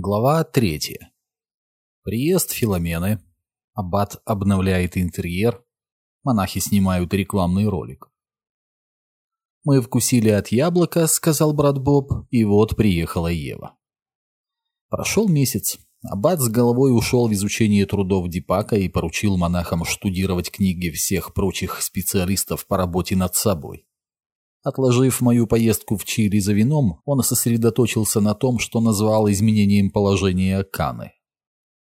Глава третья. Приезд Филомены. Аббат обновляет интерьер. Монахи снимают рекламный ролик. «Мы вкусили от яблока», — сказал брат Боб, и вот приехала Ева. Прошел месяц. Аббат с головой ушел в изучение трудов Дипака и поручил монахам штудировать книги всех прочих специалистов по работе над собой. Отложив мою поездку в Чили за вином, он сосредоточился на том, что назвал изменением положения Каны.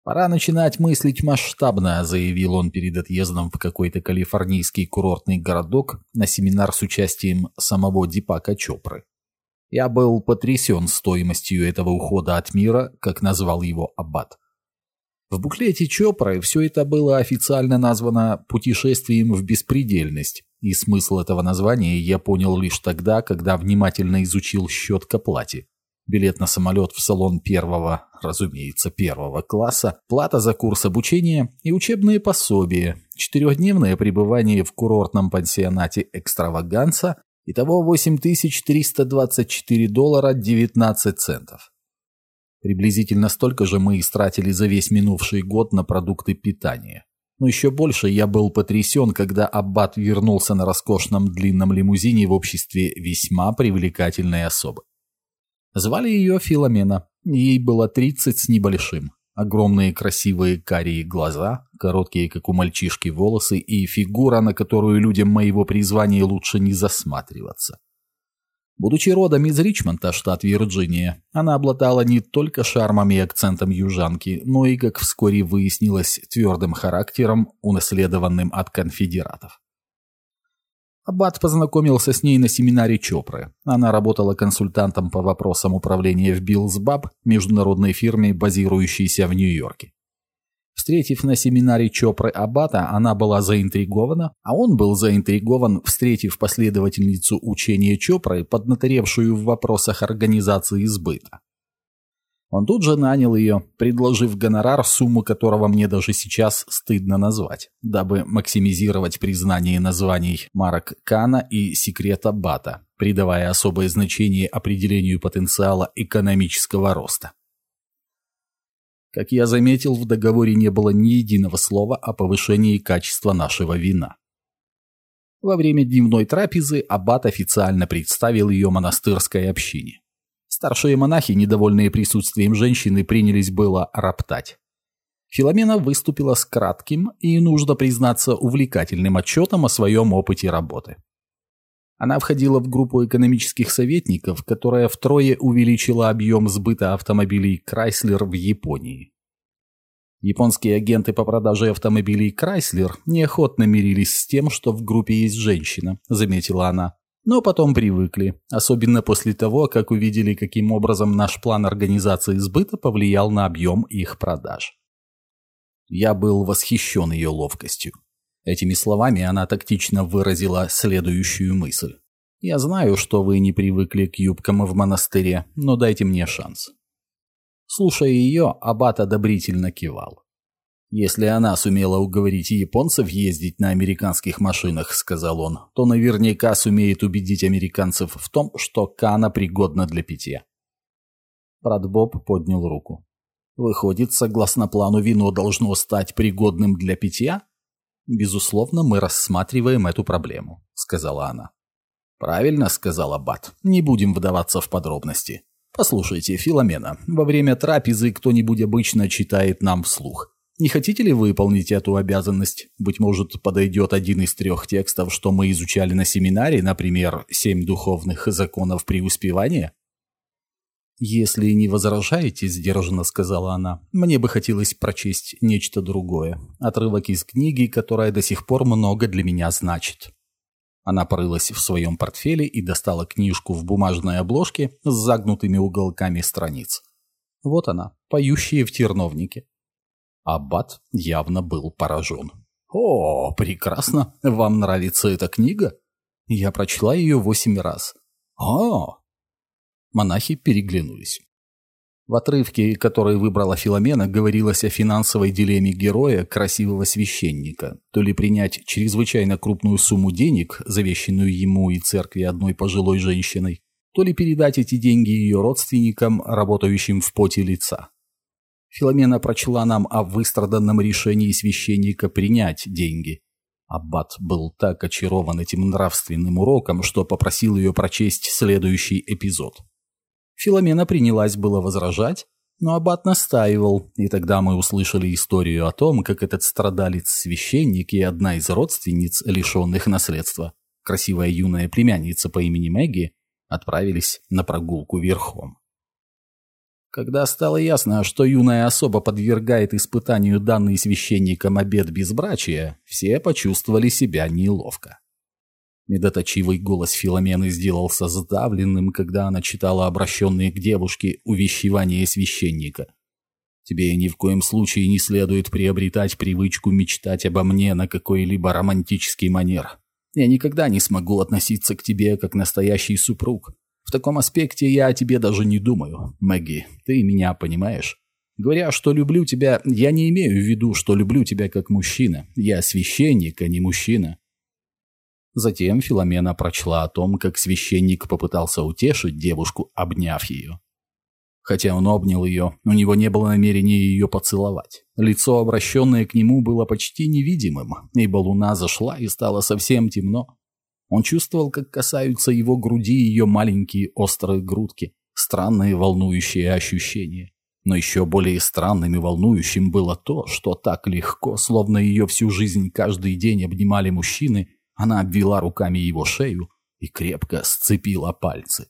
«Пора начинать мыслить масштабно», — заявил он перед отъездом в какой-то калифорнийский курортный городок на семинар с участием самого Дипака Чопры. Я был потрясен стоимостью этого ухода от мира, как назвал его Аббат. В буклете Чопры все это было официально названо «путешествием в беспредельность», и смысл этого названия я понял лишь тогда, когда внимательно изучил счет к оплате. Билет на самолет в салон первого, разумеется, первого класса, плата за курс обучения и учебные пособия, четырехдневное пребывание в курортном пансионате «Экстраваганса» Итого 8324 доллара 19 центов. Приблизительно столько же мы истратили за весь минувший год на продукты питания. Но еще больше я был потрясен, когда Аббат вернулся на роскошном длинном лимузине в обществе весьма привлекательной особы. Звали ее Филомена. Ей было 30 с небольшим. Огромные красивые карие глаза, короткие, как у мальчишки, волосы и фигура, на которую людям моего призвания лучше не засматриваться. Будучи родом из Ричмонда, штат Вирджиния, она обладала не только шармом и акцентом южанки, но и, как вскоре выяснилось, твердым характером, унаследованным от конфедератов. Аббат познакомился с ней на семинаре Чопры. Она работала консультантом по вопросам управления в Биллсбаб, международной фирме, базирующейся в Нью-Йорке. Встретив на семинаре Чопры Аббата, она была заинтригована, а он был заинтригован, встретив последовательницу учения Чопры, поднаторевшую в вопросах организации сбыта. Он тут же нанял ее, предложив гонорар, сумму которого мне даже сейчас стыдно назвать, дабы максимизировать признание названий марок Кана и секрета Бата, придавая особое значение определению потенциала экономического роста. Как я заметил, в договоре не было ни единого слова о повышении качества нашего вина. Во время дневной трапезы аббат официально представил ее монастырской общине. Старшие монахи, недовольные присутствием женщины, принялись было роптать. Филомена выступила с кратким и, нужно признаться, увлекательным отчетом о своем опыте работы. Она входила в группу экономических советников, которая втрое увеличила объем сбыта автомобилей Chrysler в Японии. Японские агенты по продаже автомобилей Chrysler неохотно мирились с тем, что в группе есть женщина, заметила она. Но потом привыкли, особенно после того, как увидели, каким образом наш план организации сбыта повлиял на объем их продаж. Я был восхищен ее ловкостью. Этими словами она тактично выразила следующую мысль. «Я знаю, что вы не привыкли к юбкам в монастыре, но дайте мне шанс». Слушая ее, Аббат одобрительно кивал. «Если она сумела уговорить японцев ездить на американских машинах, — сказал он, — то наверняка сумеет убедить американцев в том, что Кана пригодна для питья». Брат Боб поднял руку. «Выходит, согласно плану, вино должно стать пригодным для питья?» «Безусловно, мы рассматриваем эту проблему», — сказала она. «Правильно», — сказал Аббат. «Не будем вдаваться в подробности. Послушайте, Филомена, во время трапезы кто-нибудь обычно читает нам вслух. Не хотите ли выполнить эту обязанность? Быть может, подойдет один из трех текстов, что мы изучали на семинаре, например, «Семь духовных законов преуспевания»?» «Если не возражаете, — сдержанно сказала она, — мне бы хотелось прочесть нечто другое. Отрывок из книги, которая до сих пор много для меня значит». Она порылась в своем портфеле и достала книжку в бумажной обложке с загнутыми уголками страниц. Вот она, поющая в терновнике. Аббат явно был поражен. «О, прекрасно! Вам нравится эта книга?» Я прочла ее восемь раз. «О, Монахи переглянулись. В отрывке, который выбрала Филомена, говорилось о финансовой дилемме героя, красивого священника. То ли принять чрезвычайно крупную сумму денег, завещанную ему и церкви одной пожилой женщиной, то ли передать эти деньги ее родственникам, работающим в поте лица. Филомена прочла нам о выстраданном решении священника принять деньги. Аббат был так очарован этим нравственным уроком, что попросил ее прочесть следующий эпизод. Филомена принялась было возражать, но Аббат настаивал, и тогда мы услышали историю о том, как этот страдалец-священник и одна из родственниц, лишенных наследства, красивая юная племянница по имени Мэгги, отправились на прогулку верхом. Когда стало ясно, что юная особа подвергает испытанию данный священником обет безбрачия, все почувствовали себя неловко. Медоточивый голос Филомены сделался сдавленным, когда она читала обращенные к девушке увещевания священника. «Тебе ни в коем случае не следует приобретать привычку мечтать обо мне на какой-либо романтический манер. Я никогда не смогу относиться к тебе как настоящий супруг. В таком аспекте я о тебе даже не думаю, Мэгги. Ты меня понимаешь?» Говоря, что люблю тебя, я не имею в виду, что люблю тебя как мужчина. Я священник, а не мужчина. Затем Филомена прочла о том, как священник попытался утешить девушку, обняв ее. Хотя он обнял ее, у него не было намерения ее поцеловать. Лицо, обращенное к нему, было почти невидимым, ибо луна зашла и стало совсем темно. Он чувствовал, как касаются его груди ее маленькие острые грудки, странные волнующие ощущения. Но еще более странным и волнующим было то, что так легко, словно ее всю жизнь каждый день обнимали мужчины, она обвела руками его шею и крепко сцепила пальцы.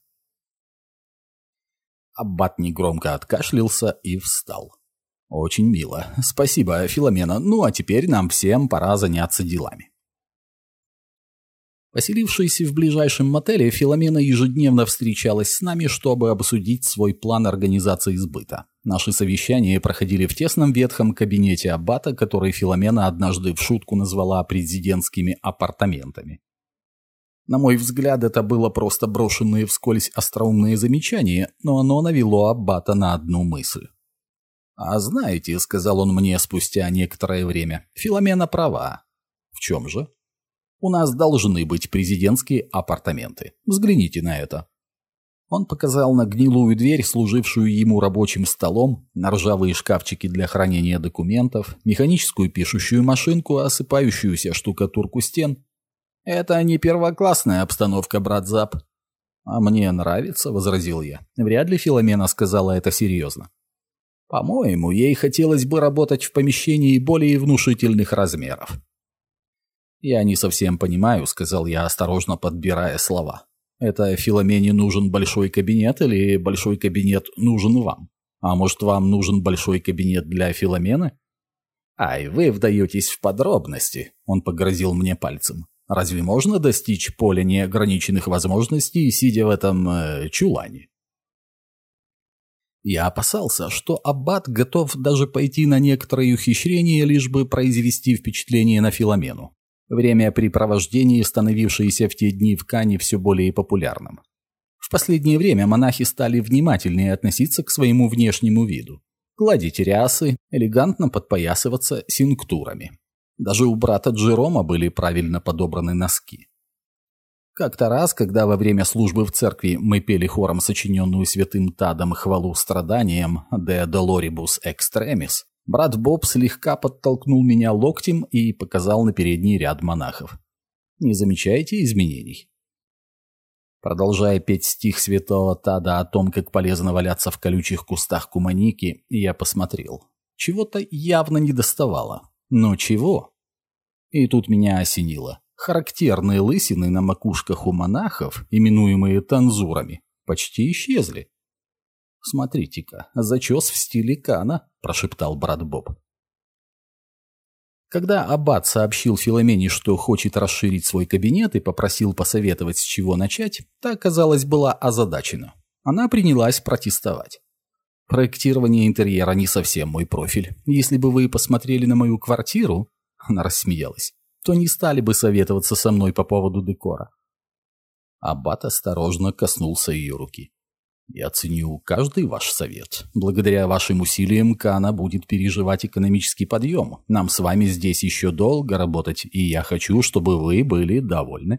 Аббат негромко откашлялся и встал. «Очень мило. Спасибо, Филомена. Ну, а теперь нам всем пора заняться делами». Поселившись в ближайшем мотеле, Филомена ежедневно встречалась с нами, чтобы обсудить свой план организации сбыта. Наши совещания проходили в тесном ветхом кабинете Аббата, который Филомена однажды в шутку назвала президентскими апартаментами. На мой взгляд, это было просто брошенные вскользь остроумные замечания, но оно навело Аббата на одну мысль. «А знаете», — сказал он мне спустя некоторое время, — «Филомена права». «В чем же?» У нас должны быть президентские апартаменты. Взгляните на это». Он показал на гнилую дверь, служившую ему рабочим столом, на ржавые шкафчики для хранения документов, механическую пишущую машинку, осыпающуюся штукатурку стен. «Это не первоклассная обстановка, брат Зап». «А мне нравится», — возразил я. Вряд ли Филомена сказала это серьезно. «По-моему, ей хотелось бы работать в помещении более внушительных размеров. «Я не совсем понимаю», — сказал я, осторожно подбирая слова. «Это Филомене нужен большой кабинет или большой кабинет нужен вам? А может, вам нужен большой кабинет для Филомены?» «Ай, вы вдаетесь в подробности», — он погрозил мне пальцем. «Разве можно достичь поля неограниченных возможностей, сидя в этом э, чулане?» Я опасался, что Аббат готов даже пойти на некоторые ухищрения, лишь бы произвести впечатление на Филомену. Времяпрепровождение, становившееся в те дни в Кане все более популярным. В последнее время монахи стали внимательнее относиться к своему внешнему виду. Гладить рясы, элегантно подпоясываться синктурами. Даже у брата Джерома были правильно подобраны носки. Как-то раз, когда во время службы в церкви мы пели хором сочиненную святым Тадом хвалу страданиям «De Doloribus Extremis», Брат Боб слегка подтолкнул меня локтем и показал на передний ряд монахов. Не замечаете изменений? Продолжая петь стих святого Тада о том, как полезно валяться в колючих кустах куманики, я посмотрел. Чего-то явно не доставало. Но чего? И тут меня осенило. Характерные лысины на макушках у монахов, именуемые танзурами, почти исчезли. «Смотрите-ка, зачес в стиле Кана», – прошептал брат Боб. Когда Аббат сообщил Филомене, что хочет расширить свой кабинет и попросил посоветовать, с чего начать, та, казалось, была озадачена. Она принялась протестовать. «Проектирование интерьера не совсем мой профиль. Если бы вы посмотрели на мою квартиру...» Она рассмеялась. «То не стали бы советоваться со мной по поводу декора». Аббат осторожно коснулся ее руки. Я ценю каждый ваш совет. Благодаря вашим усилиям Кана будет переживать экономический подъем. Нам с вами здесь еще долго работать, и я хочу, чтобы вы были довольны.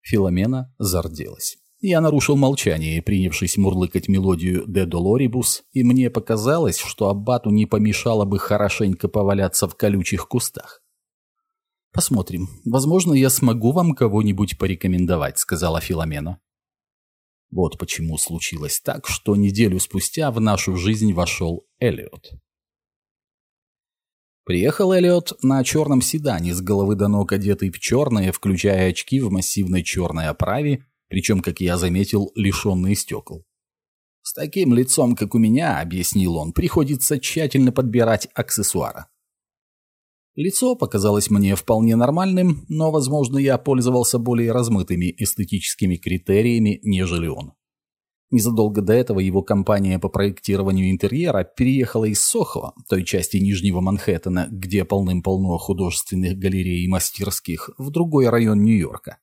Филомена зарделась. Я нарушил молчание, принявшись мурлыкать мелодию «De Doloribus», и мне показалось, что Аббату не помешало бы хорошенько поваляться в колючих кустах. «Посмотрим. Возможно, я смогу вам кого-нибудь порекомендовать», — сказала Филомена. Вот почему случилось так, что неделю спустя в нашу жизнь вошел Эллиот. Приехал Эллиот на черном седане, с головы до ног одетый в черное, включая очки в массивной черной оправе, причем, как я заметил, лишенные стекол. «С таким лицом, как у меня, — объяснил он, — приходится тщательно подбирать аксессуары. Лицо показалось мне вполне нормальным, но, возможно, я пользовался более размытыми эстетическими критериями, нежели он. Незадолго до этого его компания по проектированию интерьера переехала из Сохо, той части Нижнего Манхэттена, где полным-полно художественных галерей и мастерских, в другой район Нью-Йорка.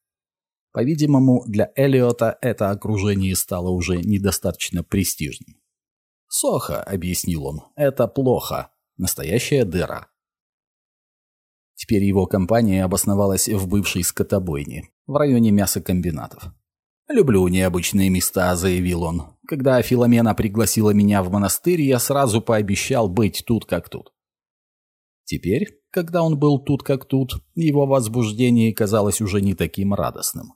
По-видимому, для Эллиота это окружение стало уже недостаточно престижным. «Сохо», — объяснил он, — «это плохо. Настоящая дыра». Теперь его компания обосновалась в бывшей скотобойне, в районе мясокомбинатов. «Люблю необычные места», — заявил он. «Когда Филомена пригласила меня в монастырь, я сразу пообещал быть тут как тут». Теперь, когда он был тут как тут, его возбуждение казалось уже не таким радостным.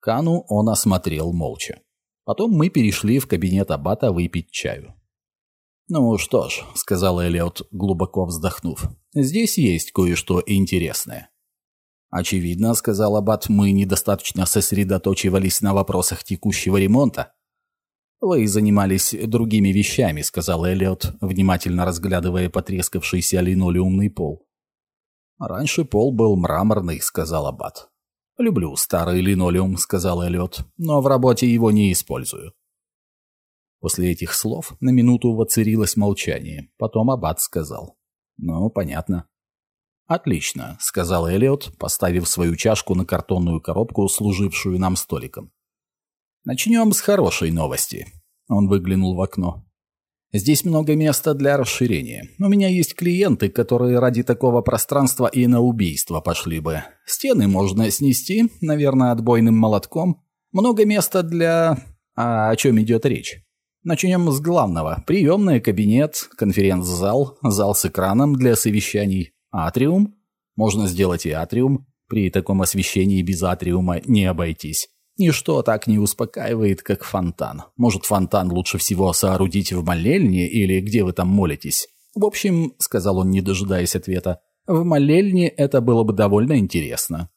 Кану он осмотрел молча. Потом мы перешли в кабинет аббата выпить чаю. «Ну что ж», — сказал Элliot, глубоко вздохнув, — «здесь есть кое-что интересное». «Очевидно», — сказал Аббат, — «мы недостаточно сосредоточивались на вопросах текущего ремонта». «Вы занимались другими вещами», — сказал Эллиот, внимательно разглядывая потрескавшийся линолеумный пол. «Раньше пол был мраморный», — сказал Аббат. «Люблю старый линолеум», — сказал Эллиот, — «но в работе его не использую». После этих слов на минуту воцарилось молчание. Потом Аббат сказал. «Ну, понятно». «Отлично», — сказал Эллиот, поставив свою чашку на картонную коробку, служившую нам столиком. «Начнем с хорошей новости». Он выглянул в окно. Здесь много места для расширения. У меня есть клиенты, которые ради такого пространства и на убийство пошли бы. Стены можно снести, наверное, отбойным молотком. Много места для... А о чем идет речь? Начнем с главного. Приемный кабинет, конференц-зал, зал с экраном для совещаний. Атриум? Можно сделать и атриум. При таком освещении без атриума не обойтись. Ничто так не успокаивает, как фонтан. Может, фонтан лучше всего соорудить в молельне или где вы там молитесь? В общем, сказал он, не дожидаясь ответа, в молельне это было бы довольно интересно.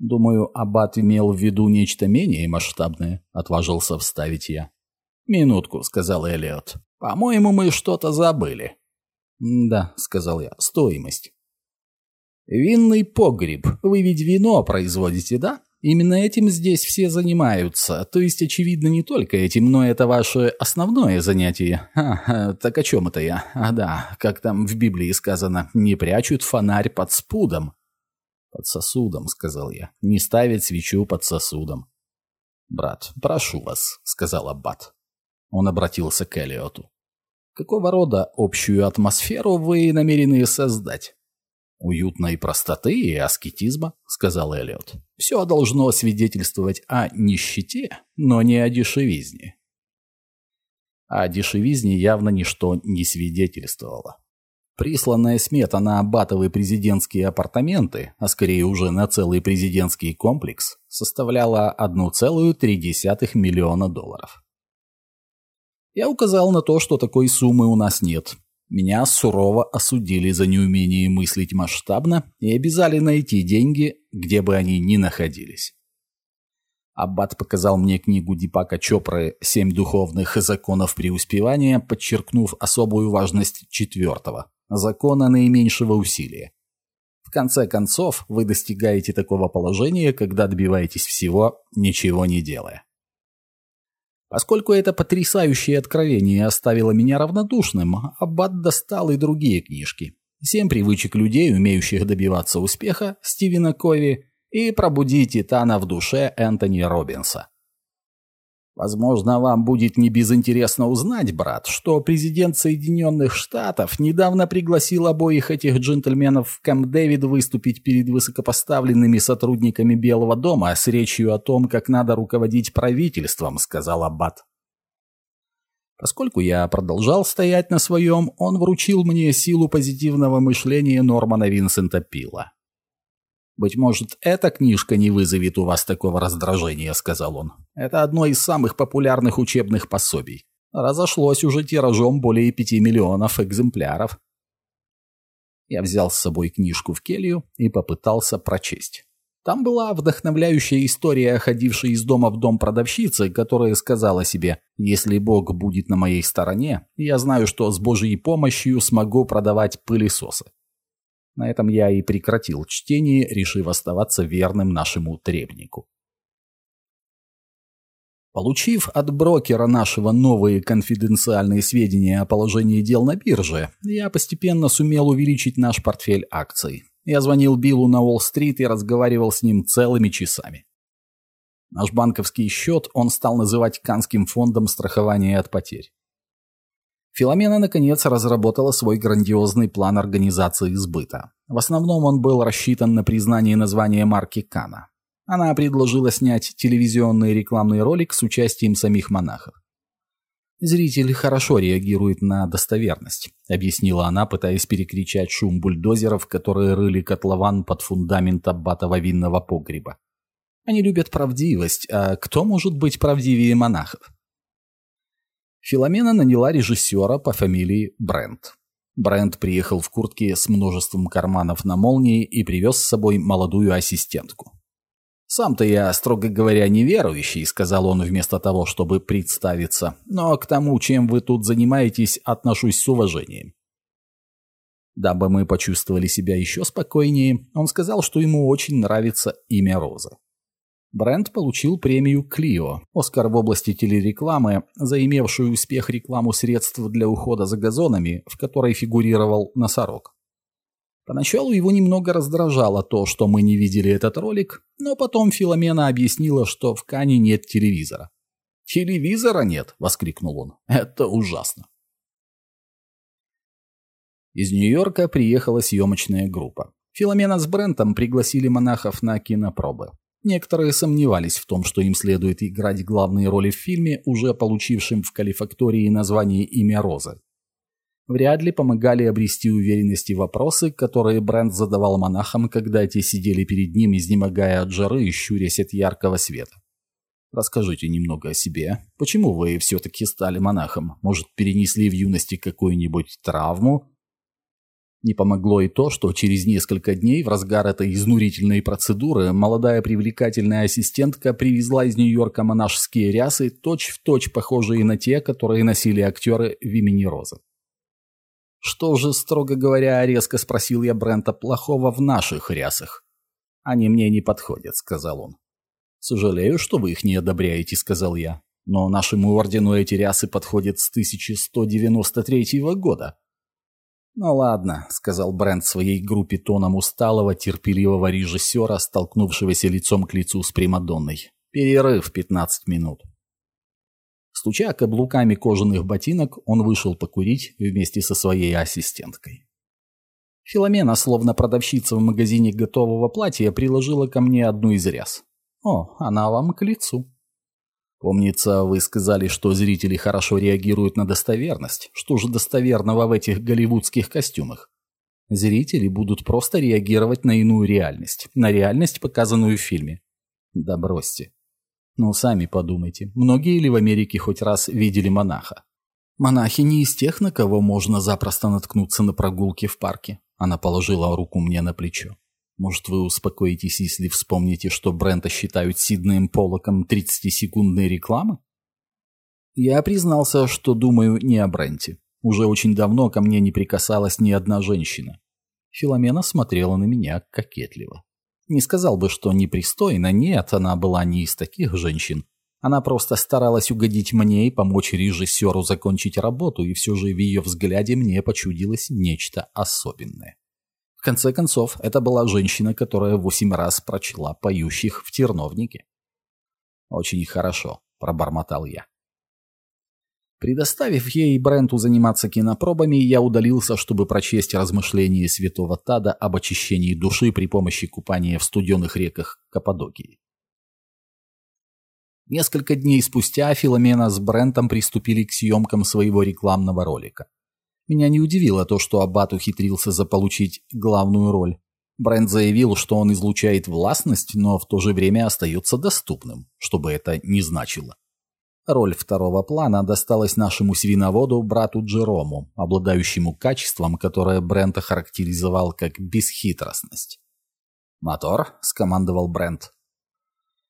Думаю, аббат имел в виду нечто менее масштабное, отважился вставить я. Минутку, сказал Элиот. По-моему, мы что-то забыли. Да, сказал я, стоимость. Винный погреб. Вы ведь вино производите, да? Именно этим здесь все занимаются. То есть, очевидно, не только этим, но это ваше основное занятие. А, так о чем это я? А да, как там в Библии сказано, не прячут фонарь под спудом. Под сосудом, сказал я. Не ставить свечу под сосудом. Брат, прошу вас, сказал Аббат. Он обратился к Элиоту. Какого рода общую атмосферу вы намерены создать? «Уютной простоты и аскетизма», — сказал Эллиот. «Все должно свидетельствовать о нищете, но не о дешевизне». О дешевизне явно ничто не свидетельствовало. Присланная смета на аббатовые президентские апартаменты, а скорее уже на целый президентский комплекс, составляла 1,3 миллиона долларов. Я указал на то, что такой суммы у нас нет, меня сурово осудили за неумение мыслить масштабно и обязали найти деньги, где бы они ни находились. Аббат показал мне книгу Дипака Чопры «Семь духовных законов преуспевания», подчеркнув особую важность четвертого – закона наименьшего усилия. В конце концов, вы достигаете такого положения, когда добиваетесь всего, ничего не делая. Поскольку это потрясающее откровение оставило меня равнодушным, Аббат достал и другие книжки. «Семь привычек людей, умеющих добиваться успеха» Стивена Кови и «Пробуди Титана в душе» Энтони Робинса. Возможно, вам будет не безинтересно узнать, брат, что президент Соединенных Штатов недавно пригласил обоих этих джентльменов в Кэмп-Дэвид выступить перед высокопоставленными сотрудниками Белого дома с речью о том, как надо руководить правительством, сказал Аббат. Поскольку я продолжал стоять на своем, он вручил мне силу позитивного мышления Нормана Винсента Пила. «Быть может, эта книжка не вызовет у вас такого раздражения», — сказал он. «Это одно из самых популярных учебных пособий. Разошлось уже тиражом более пяти миллионов экземпляров». Я взял с собой книжку в келью и попытался прочесть. Там была вдохновляющая история, ходившей из дома в дом продавщицы, которая сказала себе, «Если Бог будет на моей стороне, я знаю, что с Божьей помощью смогу продавать пылесосы». На этом я и прекратил чтение, решив оставаться верным нашему требнику. Получив от брокера нашего новые конфиденциальные сведения о положении дел на бирже, я постепенно сумел увеличить наш портфель акций. Я звонил Биллу на Уолл-стрит и разговаривал с ним целыми часами. Наш банковский счет он стал называть Канским фондом страхования от потерь. Филомена, наконец, разработала свой грандиозный план организации сбыта. В основном он был рассчитан на признание названия марки Кана. Она предложила снять телевизионный рекламный ролик с участием самих монахов. «Зритель хорошо реагирует на достоверность», — объяснила она, пытаясь перекричать шум бульдозеров, которые рыли котлован под фундамент аббатова винного погреба. «Они любят правдивость, а кто может быть правдивее монахов?» Филомена наняла режиссера по фамилии Брент. Брент приехал в куртке с множеством карманов на молнии и привез с собой молодую ассистентку. «Сам-то я, строго говоря, неверующий», — сказал он вместо того, чтобы представиться, «но к тому, чем вы тут занимаетесь, отношусь с уважением». Дабы мы почувствовали себя еще спокойнее, он сказал, что ему очень нравится имя Роза. Бренд получил премию Клио, Оскар в области телерекламы, заимевшую успех рекламу средств для ухода за газонами, в которой фигурировал носорог. Поначалу его немного раздражало то, что мы не видели этот ролик, но потом Филомена объяснила, что в Кане нет телевизора. «Телевизора нет!» — воскликнул он. «Это ужасно!» Из Нью-Йорка приехала съемочная группа. Филомена с Брентом пригласили монахов на кинопробы. Некоторые сомневались в том, что им следует играть главные роли в фильме, уже получившем в Калифактории название «Имя Розы». Вряд ли помогали обрести уверенность и вопросы, которые Брент задавал монахам, когда те сидели перед ним, изнемогая от жары и щурясь от яркого света. Расскажите немного о себе. Почему вы все-таки стали монахом? Может, перенесли в юности какую-нибудь травму? Не помогло и то, что через несколько дней в разгар этой изнурительной процедуры молодая привлекательная ассистентка привезла из Нью-Йорка монашеские рясы, точь-в-точь точь похожие на те, которые носили актеры в имени Розы. «Что же, строго говоря, резко спросил я Брента плохого в наших рясах?» «Они мне не подходят», — сказал он. «Сожалею, что вы их не одобряете», — сказал я. «Но нашему ордену эти рясы подходят с 1193 года». «Ну ладно», — сказал Брент своей группе тоном усталого, терпеливого режиссера, столкнувшегося лицом к лицу с Примадонной. «Перерыв 15 минут». Стуча каблуками кожаных ботинок, он вышел покурить вместе со своей ассистенткой. Филомена, словно продавщица в магазине готового платья, приложила ко мне одну из ряс. «О, она вам к лицу». Помнится, вы сказали, что зрители хорошо реагируют на достоверность. Что же достоверного в этих голливудских костюмах? Зрители будут просто реагировать на иную реальность, на реальность, показанную в фильме. Да бросьте. Ну, сами подумайте, многие ли в Америке хоть раз видели монаха? Монахи не из тех, на кого можно запросто наткнуться на прогулке в парке. Она положила руку мне на плечо. Может, вы успокоитесь, если вспомните, что Брента считают Сиднеем Полоком 30-секундной рекламы? Я признался, что думаю не о Бренте. Уже очень давно ко мне не прикасалась ни одна женщина. Филомена смотрела на меня кокетливо. Не сказал бы, что непристойно, нет, она была не из таких женщин. Она просто старалась угодить мне и помочь режиссеру закончить работу, и все же в ее взгляде мне почудилось нечто особенное конце концов, это была женщина, которая восемь раз прочла поющих в терновнике. Очень хорошо. — пробормотал я. Предоставив ей и Бренту заниматься кинопробами, я удалился, чтобы прочесть размышления святого Тада об очищении души при помощи купания в студенных реках Каппадокии. Несколько дней спустя Филомена с Брентом приступили к съемкам своего рекламного ролика. Меня не удивило то, что Аббат ухитрился заполучить главную роль. Брент заявил, что он излучает властность, но в то же время остается доступным, что бы это ни значило. Роль второго плана досталась нашему свиноводу брату Джерому, обладающему качеством, которое Брент охарактеризовал как бесхитростность. «Мотор», — скомандовал Брент.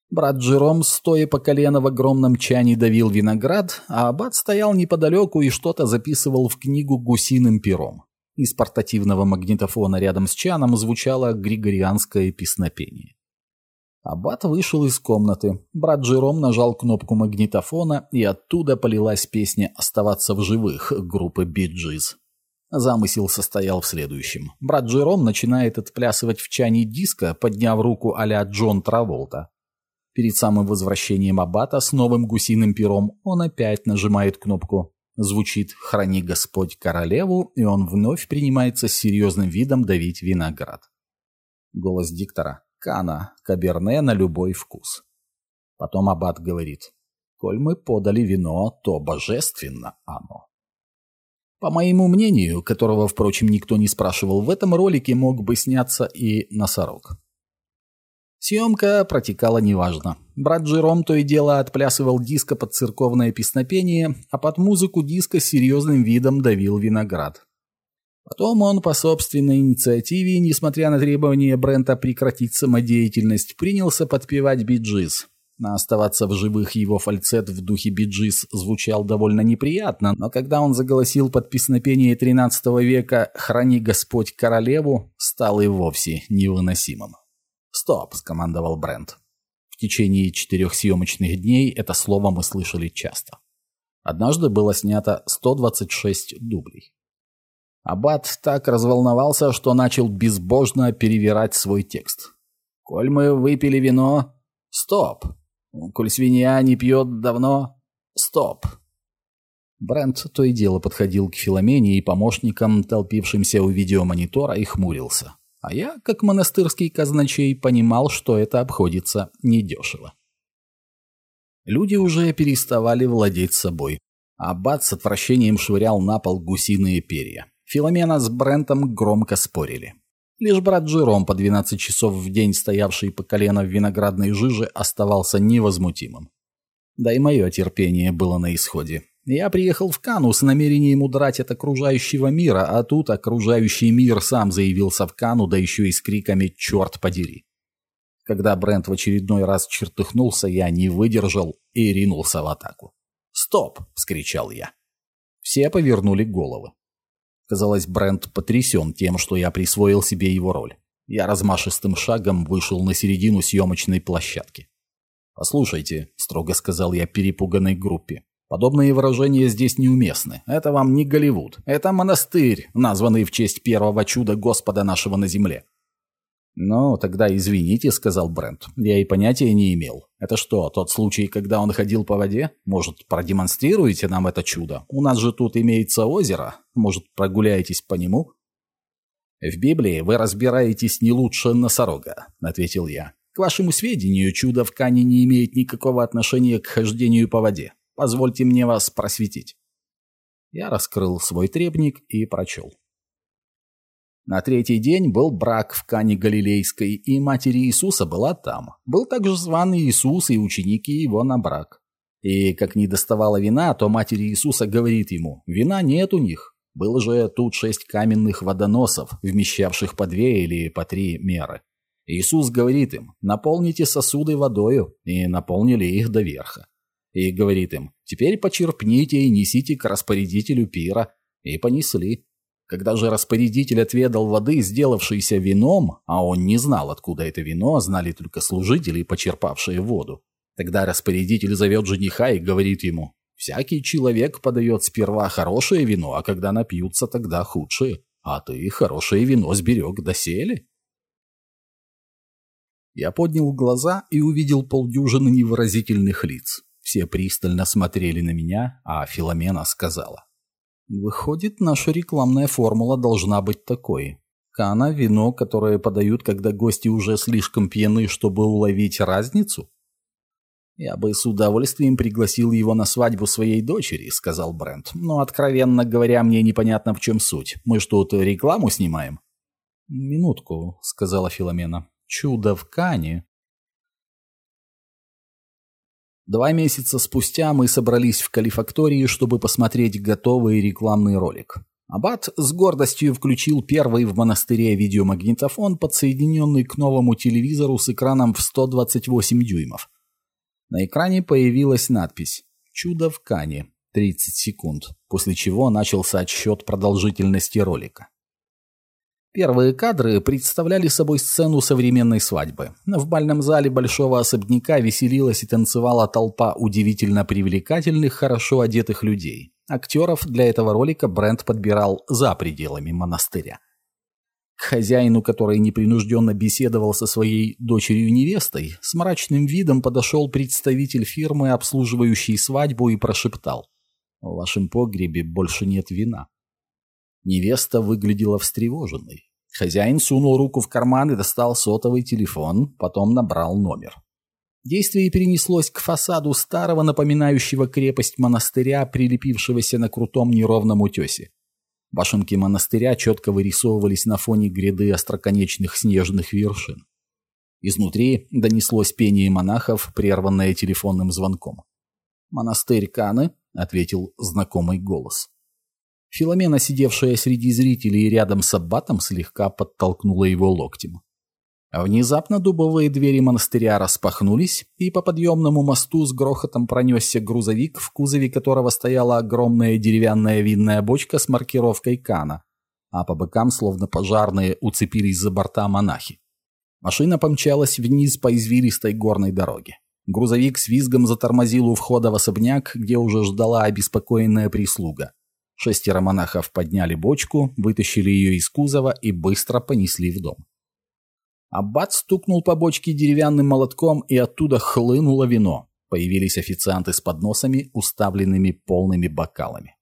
Брат Джером, стоя по колено в огромном чане, давил виноград, а аббат стоял неподалеку и что-то записывал в книгу гусиным пером. Из портативного магнитофона рядом с чаном звучало григорианское песнопение. Аббат вышел из комнаты. Брат Джером нажал кнопку магнитофона, и оттуда полилась песня «Оставаться в живых» группы Биджиз. Замысел состоял в следующем. Брат Джером начинает отплясывать в чане диска, подняв руку а-ля Джон Траволта. Перед самым возвращением Аббата с новым гусиным пером он опять нажимает кнопку. Звучит «Храни Господь королеву», и он вновь принимается с серьезным видом давить виноград. Голос диктора. Кана, каберне на любой вкус. Потом аббат говорит, «Коль мы подали вино, то божественно оно». По моему мнению, которого, впрочем, никто не спрашивал, в этом ролике мог бы сняться и носорог. Съемка протекала неважно. Брат Джером то и дело отплясывал диско под церковное песнопение, а под музыку диска с серьезным видом давил виноград. Потом он по собственной инициативе, несмотря на требования Брента прекратить самодеятельность, принялся подпевать биджиз. На оставаться в живых его фальцет в духе биджиз звучал довольно неприятно, но когда он заголосил под песнопение XIII века «Храни Господь королеву», стал и вовсе невыносимым. «Стоп!» – скомандовал Брент. В течение четырех съемочных дней это слово мы слышали часто. Однажды было снято 126 дублей. Аббат так разволновался, что начал безбожно перевирать свой текст. «Коль мы выпили вино... Стоп! Коль свинья не пьет давно... Стоп!» Брент то и дело подходил к Филомене и помощникам, толпившимся у видеомонитора, и хмурился. А я, как монастырский казначей, понимал, что это обходится недешево. Люди уже переставали владеть собой. Аббат с отвращением швырял на пол гусиные перья. Филомена с Брентом громко спорили. Лишь брат Джером, по 12 часов в день стоявший по колено в виноградной жиже, оставался невозмутимым. Да и мое терпение было на исходе. Я приехал в Кану с намерением удрать от окружающего мира, а тут окружающий мир сам заявился в Кану, да еще и с криками «Черт подери!». Когда Брент в очередной раз чертыхнулся, я не выдержал и ринулся в атаку. «Стоп!» — вскричал я. Все повернули головы. Казалось, Брент потрясен тем, что я присвоил себе его роль. Я размашистым шагом вышел на середину съемочной площадки. «Послушайте», — строго сказал я перепуганной группе, — «подобные выражения здесь неуместны. Это вам не Голливуд. Это монастырь, названный в честь первого чуда Господа нашего на земле. «Ну, тогда извините», — сказал Брент. «Я и понятия не имел. Это что, тот случай, когда он ходил по воде? Может, продемонстрируете нам это чудо? У нас же тут имеется озеро. Может, прогуляетесь по нему?» «В Библии вы разбираетесь не лучше носорога», — ответил я. «К вашему сведению, чудо в Кане не имеет никакого отношения к хождению по воде. Позвольте мне вас просветить». Я раскрыл свой требник и прочел. На третий день был брак в Кане Галилейской, и матери Иисуса была там. Был также званый Иисус и ученики его на брак. И как не доставало вина, то матери Иисуса говорит ему, вина нет у них. Было же тут шесть каменных водоносов, вмещавших по две или по три меры. Иисус говорит им, наполните сосуды водою, и наполнили их до верха. И говорит им, теперь почерпните и несите к распорядителю пира, и понесли. Когда же распорядитель отведал воды, сделавшейся вином, а он не знал, откуда это вино, знали только служители, почерпавшие воду, тогда распорядитель зовет жениха и говорит ему, «Всякий человек подает сперва хорошее вино, а когда напьются, тогда худшее, а ты хорошее вино сберег доселе». Я поднял глаза и увидел полдюжины невыразительных лиц. Все пристально смотрели на меня, а Филомена сказала. «Выходит, наша рекламная формула должна быть такой. Кана – вино, которое подают, когда гости уже слишком пьяны, чтобы уловить разницу?» «Я бы с удовольствием пригласил его на свадьбу своей дочери», — сказал Брент. «Но, откровенно говоря, мне непонятно, в чем суть. Мы что, тут рекламу снимаем?» «Минутку», — сказала Филомена. «Чудо в Кане». Два месяца спустя мы собрались в Калифактории, чтобы посмотреть готовый рекламный ролик. Аббат с гордостью включил первый в монастыре видеомагнитофон, подсоединенный к новому телевизору с экраном в 128 дюймов. На экране появилась надпись «Чудо в Кане» 30 секунд, после чего начался отсчет продолжительности ролика. Первые кадры представляли собой сцену современной свадьбы. В бальном зале большого особняка веселилась и танцевала толпа удивительно привлекательных, хорошо одетых людей. Актеров для этого ролика Брент подбирал за пределами монастыря. К хозяину, который непринужденно беседовал со своей дочерью-невестой, с мрачным видом подошел представитель фирмы, обслуживающей свадьбу, и прошептал. «В вашем погребе больше нет вина». Невеста выглядела встревоженной. Хозяин сунул руку в карман и достал сотовый телефон, потом набрал номер. Действие перенеслось к фасаду старого, напоминающего крепость монастыря, прилепившегося на крутом неровном утесе. Башенки монастыря четко вырисовывались на фоне гряды остроконечных снежных вершин. Изнутри донеслось пение монахов, прерванное телефонным звонком. «Монастырь Каны», — ответил знакомый голос. Филомена, сидевшая среди зрителей рядом с аббатом, слегка подтолкнула его локтем. Внезапно дубовые двери монастыря распахнулись, и по подъемному мосту с грохотом пронесся грузовик, в кузове которого стояла огромная деревянная винная бочка с маркировкой Кана, а по бокам, словно пожарные, уцепились за борта монахи. Машина помчалась вниз по извилистой горной дороге. Грузовик с визгом затормозил у входа в особняк, где уже ждала обеспокоенная прислуга. Шестеро монахов подняли бочку, вытащили ее из кузова и быстро понесли в дом. Аббат стукнул по бочке деревянным молотком, и оттуда хлынуло вино. Появились официанты с подносами, уставленными полными бокалами.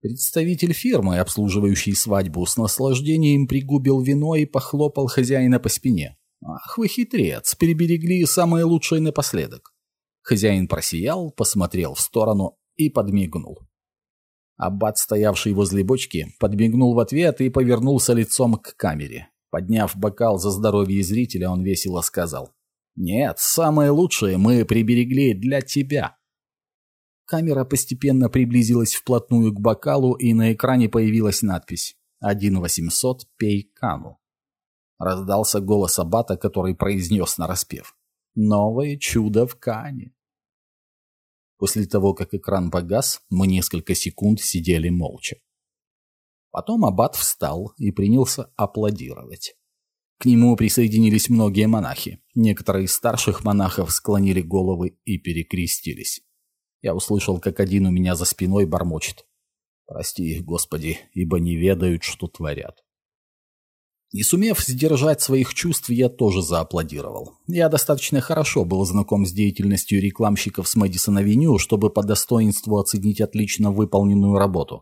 Представитель фирмы, обслуживающей свадьбу, с наслаждением пригубил вино и похлопал хозяина по спине. «Ах вы хитрец, переберегли самое лучшее напоследок». Хозяин просиял, посмотрел в сторону и подмигнул. Аббат, стоявший возле бочки, подмигнул в ответ и повернулся лицом к камере. Подняв бокал за здоровье зрителя, он весело сказал. «Нет, самое лучшее мы приберегли для тебя». Камера постепенно приблизилась вплотную к бокалу, и на экране появилась надпись «Один восемьсот пей кану». Раздался голос Аббата, который произнес нараспев. «Новое чудо в Кане». После того, как экран погас, мы несколько секунд сидели молча. Потом аббат встал и принялся аплодировать. К нему присоединились многие монахи. Некоторые из старших монахов склонили головы и перекрестились. Я услышал, как один у меня за спиной бормочет. «Прости их, Господи, ибо не ведают, что творят». Не сумев сдержать своих чувств, я тоже зааплодировал. Я достаточно хорошо был знаком с деятельностью рекламщиков с Мэдисон-авеню, чтобы по достоинству оценить отлично выполненную работу.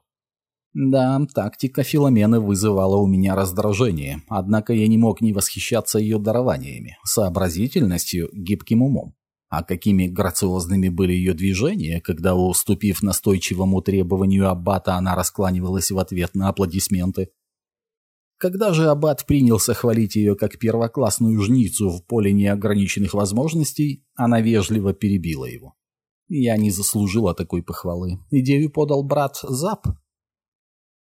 Да, тактика Филомены вызывала у меня раздражение, однако я не мог не восхищаться ее дарованиями, сообразительностью, гибким умом. А какими грациозными были ее движения, когда, уступив настойчивому требованию Аббата, она раскланивалась в ответ на аплодисменты. Когда же Аббат принялся хвалить ее как первоклассную жницу в поле неограниченных возможностей, она вежливо перебила его. Я не заслужила такой похвалы. Идею подал брат Зап.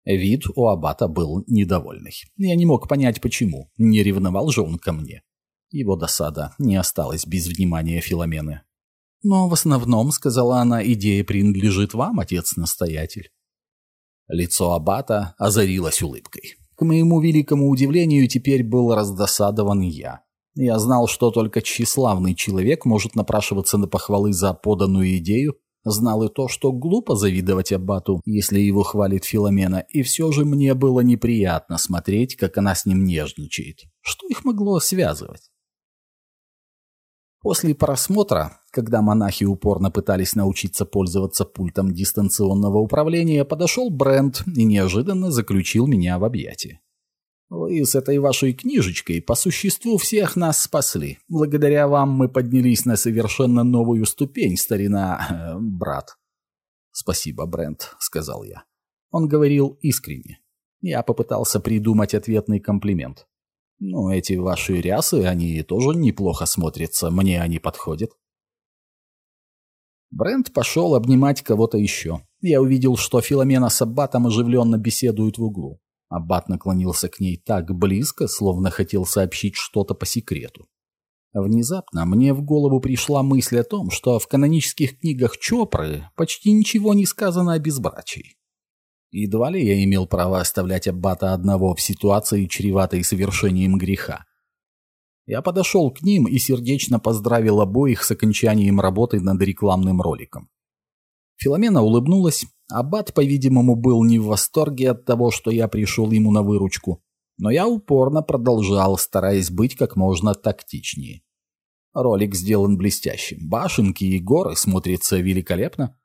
Вид у Аббата был недовольный. Я не мог понять, почему. Не ревновал же он ко мне. Его досада не осталась без внимания Филомены. «Но в основном, — сказала она, — идея принадлежит вам, отец-настоятель». Лицо Аббата озарилось улыбкой. К моему великому удивлению, теперь был раздосадован я. Я знал, что только тщеславный человек может напрашиваться на похвалы за поданную идею, знал и то, что глупо завидовать Аббату, если его хвалит Филомена, и все же мне было неприятно смотреть, как она с ним нежничает. Что их могло связывать? После просмотра, когда монахи упорно пытались научиться пользоваться пультом дистанционного управления, подошел Брент и неожиданно заключил меня в объятия. Вы с этой вашей книжечкой по существу всех нас спасли. Благодаря вам мы поднялись на совершенно новую ступень, старина... Э, брат. Спасибо, Брент, сказал я. Он говорил искренне. Я попытался придумать ответный комплимент. Ну, эти ваши рясы, они тоже неплохо смотрятся, мне они подходят. Брент пошел обнимать кого-то еще. Я увидел, что Филомена с Аббатом оживленно беседуют в углу. Аббат наклонился к ней так близко, словно хотел сообщить что-то по секрету. Внезапно мне в голову пришла мысль о том, что в канонических книгах Чопры почти ничего не сказано о безбрачии. Едва ли я имел право оставлять Аббата одного в ситуации, чреватой совершением греха. Я подошел к ним и сердечно поздравил обоих с окончанием работы над рекламным роликом. Филомена улыбнулась. Аббат, по-видимому, был не в восторге от того, что я пришел ему на выручку, но я упорно продолжал, стараясь быть как можно тактичнее. Ролик сделан блестящим. Башенки и горы смотрятся великолепно.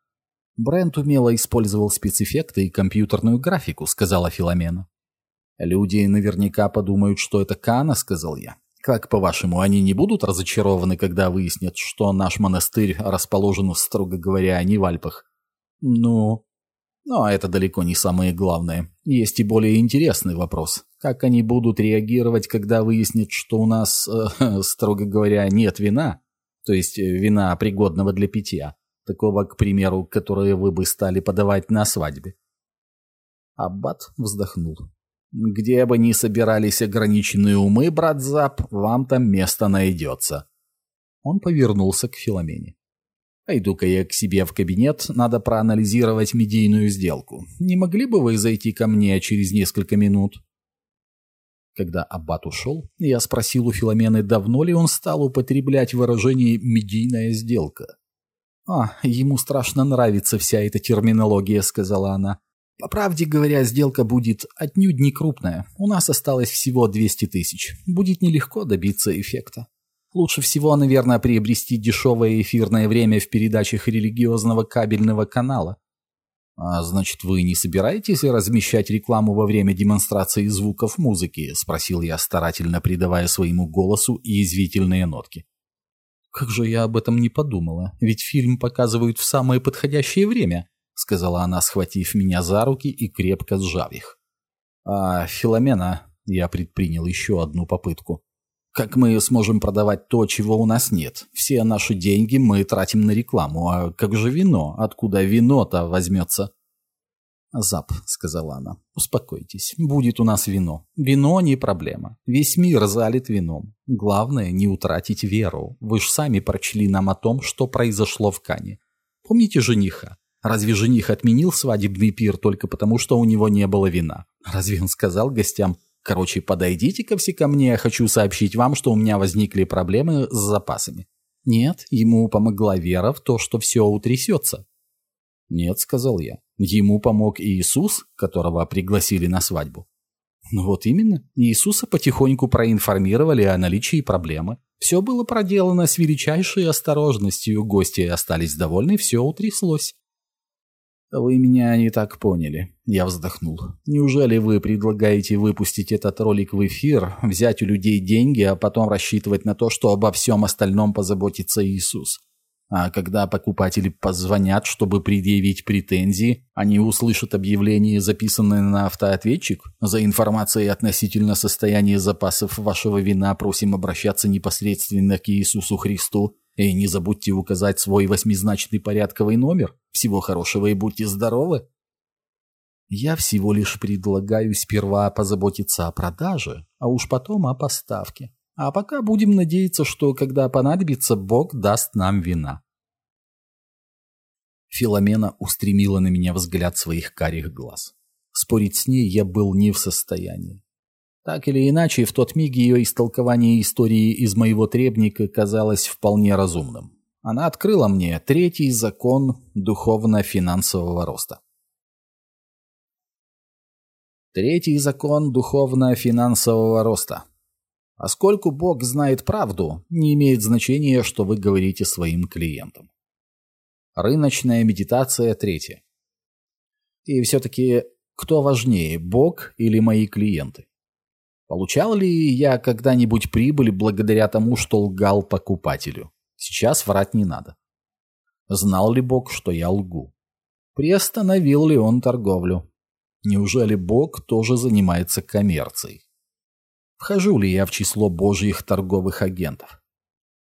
Брент умело использовал спецэффекты и компьютерную графику, сказала Филомена. Люди наверняка подумают, что это Кана, сказал я. Как, по-вашему, они не будут разочарованы, когда выяснят, что наш монастырь расположен, строго говоря, не в Альпах? Ну... Но это далеко не самое главное. Есть и более интересный вопрос. Как они будут реагировать, когда выяснят, что у нас, э, строго говоря, нет вина? То есть э, вина, пригодного для питья такого, к примеру, которое вы бы стали подавать на свадьбе. Аббат вздохнул. «Где бы ни собирались ограниченные умы, брат Зап, вам там место найдется». Он повернулся к Филомене. «Пойду-ка я к себе в кабинет, надо проанализировать медийную сделку. Не могли бы вы зайти ко мне через несколько минут?» Когда Аббат ушел, я спросил у Филомены, давно ли он стал употреблять выражение «медийная сделка». «А, ему страшно нравится вся эта терминология», — сказала она. «По правде говоря, сделка будет отнюдь не крупная. У нас осталось всего 200 тысяч. Будет нелегко добиться эффекта. Лучше всего, наверное, приобрести дешевое эфирное время в передачах религиозного кабельного канала. «А значит, вы не собираетесь размещать рекламу во время демонстрации звуков музыки?» — спросил я, старательно придавая своему голосу язвительные нотки. «Как же я об этом не подумала, ведь фильм показывают в самое подходящее время», сказала она, схватив меня за руки и крепко сжав их. «А Филомена...» Я предпринял еще одну попытку. «Как мы сможем продавать то, чего у нас нет? Все наши деньги мы тратим на рекламу, а как же вино? Откуда вино-то возьмется?» «Зап», — сказала она, — «успокойтесь, будет у нас вино. Вино не проблема. Весь мир залит вином. Главное — не утратить веру. Вы ж сами прочли нам о том, что произошло в Кане. Помните жениха? Разве жених отменил свадебный пир только потому, что у него не было вина? Разве он сказал гостям, короче, подойдите-ка все ко мне, я хочу сообщить вам, что у меня возникли проблемы с запасами? Нет, ему помогла вера в то, что все утрясется. «Нет», — сказал я. «Ему помог Иисус, которого пригласили на свадьбу». Ну вот именно. Иисуса потихоньку проинформировали о наличии проблемы. Все было проделано с величайшей осторожностью, гости остались довольны, все утряслось. «Вы меня не так поняли», — я вздохнул. «Неужели вы предлагаете выпустить этот ролик в эфир, взять у людей деньги, а потом рассчитывать на то, что обо всем остальном позаботится Иисус? А когда покупатели позвонят, чтобы предъявить претензии, они услышат объявление, записанное на автоответчик. За информацией относительно состояния запасов вашего вина просим обращаться непосредственно к Иисусу Христу. И не забудьте указать свой восьмизначный порядковый номер. Всего хорошего и будьте здоровы. Я всего лишь предлагаю сперва позаботиться о продаже, а уж потом о поставке. А пока будем надеяться, что, когда понадобится, Бог даст нам вина. Филомена устремила на меня взгляд своих карих глаз. Спорить с ней я был не в состоянии. Так или иначе, в тот миг ее истолкование истории из моего требника казалось вполне разумным. Она открыла мне третий закон духовно-финансового роста. Третий закон духовно-финансового роста. Поскольку Бог знает правду, не имеет значения, что вы говорите своим клиентам. Рыночная медитация третья. И все-таки, кто важнее, Бог или мои клиенты? Получал ли я когда-нибудь прибыль благодаря тому, что лгал покупателю? Сейчас врать не надо. Знал ли Бог, что я лгу? Приостановил ли он торговлю? Неужели Бог тоже занимается коммерцией? Вхожу ли я в число божьих торговых агентов?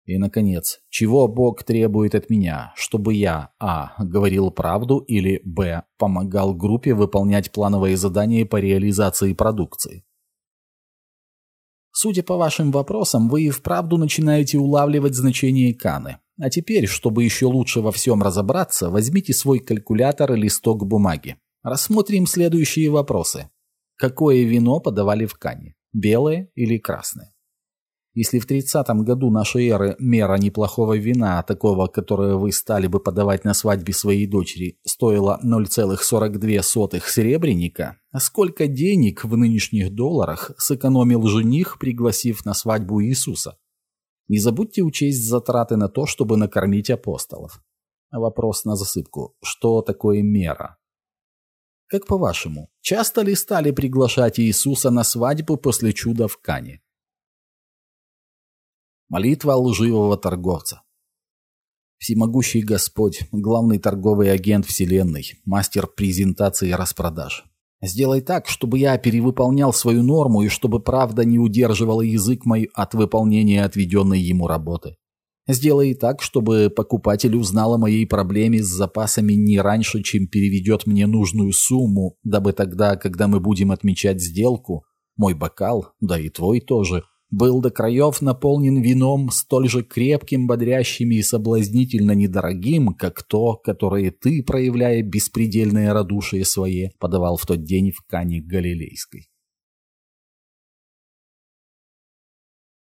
И, наконец, чего Бог требует от меня, чтобы я а. говорил правду или б. помогал группе выполнять плановые задания по реализации продукции? Судя по вашим вопросам, вы и вправду начинаете улавливать значение Каны. А теперь, чтобы еще лучше во всем разобраться, возьмите свой калькулятор и листок бумаги. Рассмотрим следующие вопросы. Какое вино подавали в Кане? Белое или красное? Если в 30-м году нашей эры мера неплохого вина, такого, которое вы стали бы подавать на свадьбе своей дочери, стоила 0,42 серебряника, а сколько денег в нынешних долларах сэкономил жених, пригласив на свадьбу Иисуса? Не забудьте учесть затраты на то, чтобы накормить апостолов. Вопрос на засыпку. Что такое мера? Как по-вашему, часто ли стали приглашать Иисуса на свадьбу после чуда в Кане? Молитва лживого торговца. Всемогущий Господь, главный торговый агент Вселенной, мастер презентации и распродаж. Сделай так, чтобы я перевыполнял свою норму и чтобы правда не удерживала язык мой от выполнения отведенной ему работы. Сделай так, чтобы покупатель узнал о моей проблеме с запасами не раньше, чем переведет мне нужную сумму, дабы тогда, когда мы будем отмечать сделку, мой бокал, да и твой тоже – был до краев наполнен вином столь же крепким, бодрящим и соблазнительно недорогим, как то, которое ты, проявляя беспредельное радушие свое, подавал в тот день в Кане Галилейской.